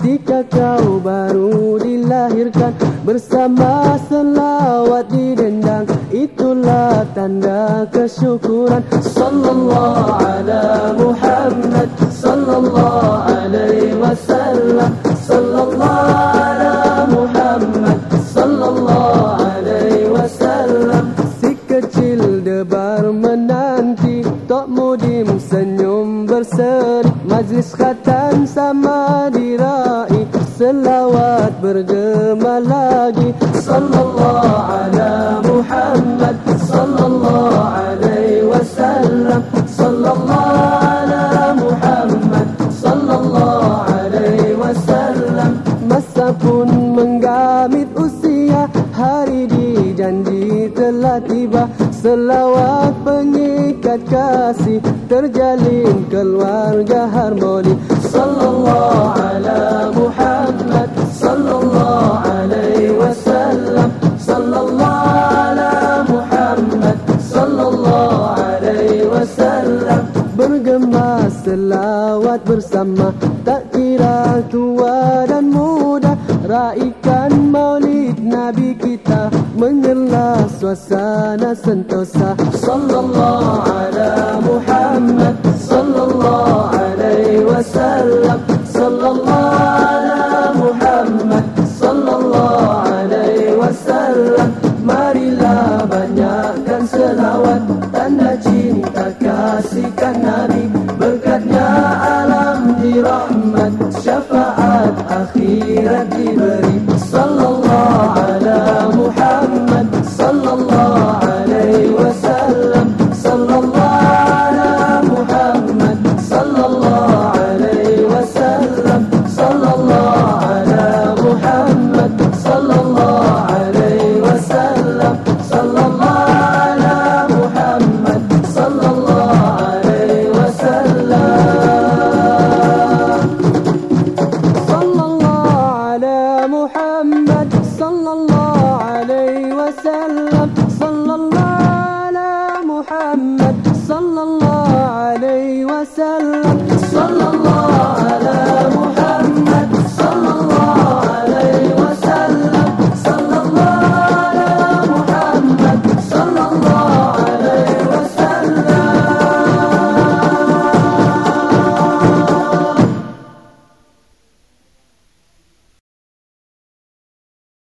Jika kau baru dilahirkan Bersama selawat didendang Itulah tanda kesyukuran. Sallallahu ala Muhammad Sallallahu alaihi wasallam. Sallallahu berseri Majlis khatan sama dirai Selawat bergema lagi. Sallallahu ala Muhammad Sallallahu alaihi wasallam. Sallallahu ala Muhammad Sallallahu alaihi wasallam. Masa pun menggamit usia Hari dijanji telah tiba. Selawat pengikat kasih Terjalin keluarga harmoni. Sallallahu ala Muhammad Sallallahu alaihi wasallam. Sallallahu ala Muhammad Sallallahu alaihi wasallam. Bergema selawat bersama Tak kira tua dan muda. Raikan mengelah suasana sentosa. Sallallahu ala Muhammad Sallallahu alaihi wasallam. Sallallahu ala Muhammad Sallallahu alaihi wasallam. Marilah banyakkan selawat Tanda cinta kasihkan Nabi. Berkatnya alam dirahmat Syafaat akhirat dirahmat